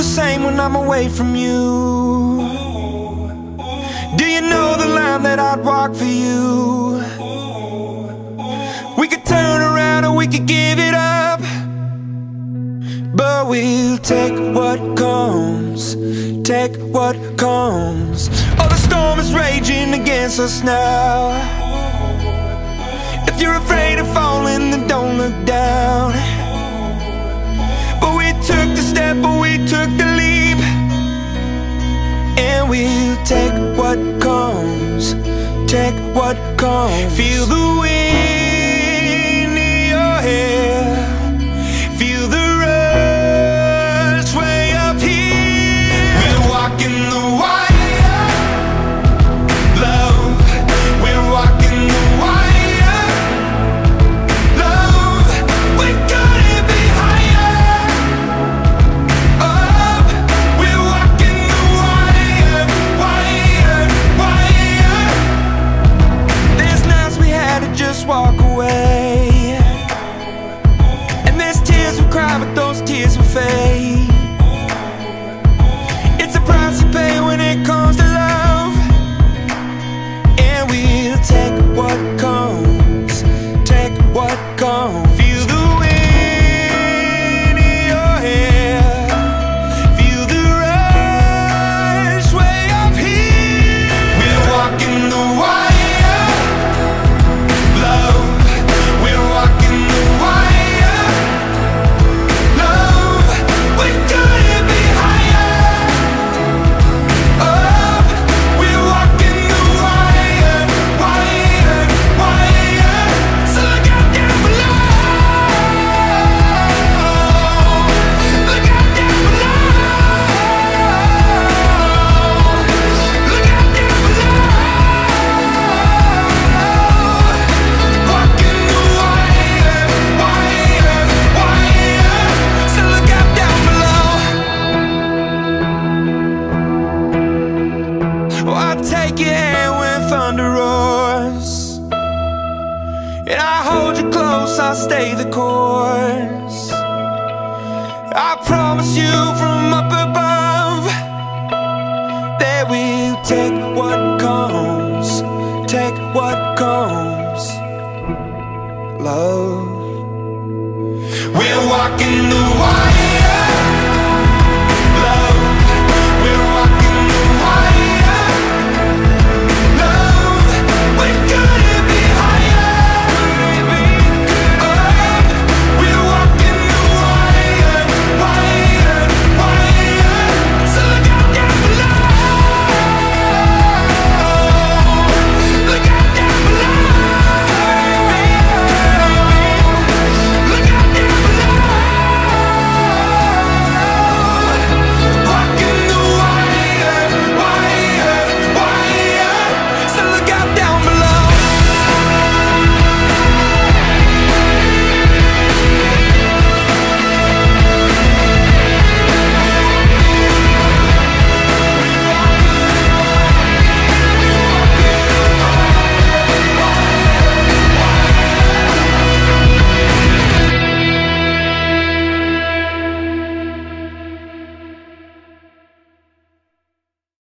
the same when I'm away from you? Do you know the line that I'd walk for you? We could turn around or we could give it up. But we'll take what comes, take what comes. Oh, the storm is raging against us now. If you're afraid of falling, we'll take what comes, take what comes. Feel the wind just walk away. And there's tears we cry, but those tears will fade. Roars. And I hold you close, I'll stay the course. I promise you from up above that we'll take what comes, take what comes. Love. We're walking the.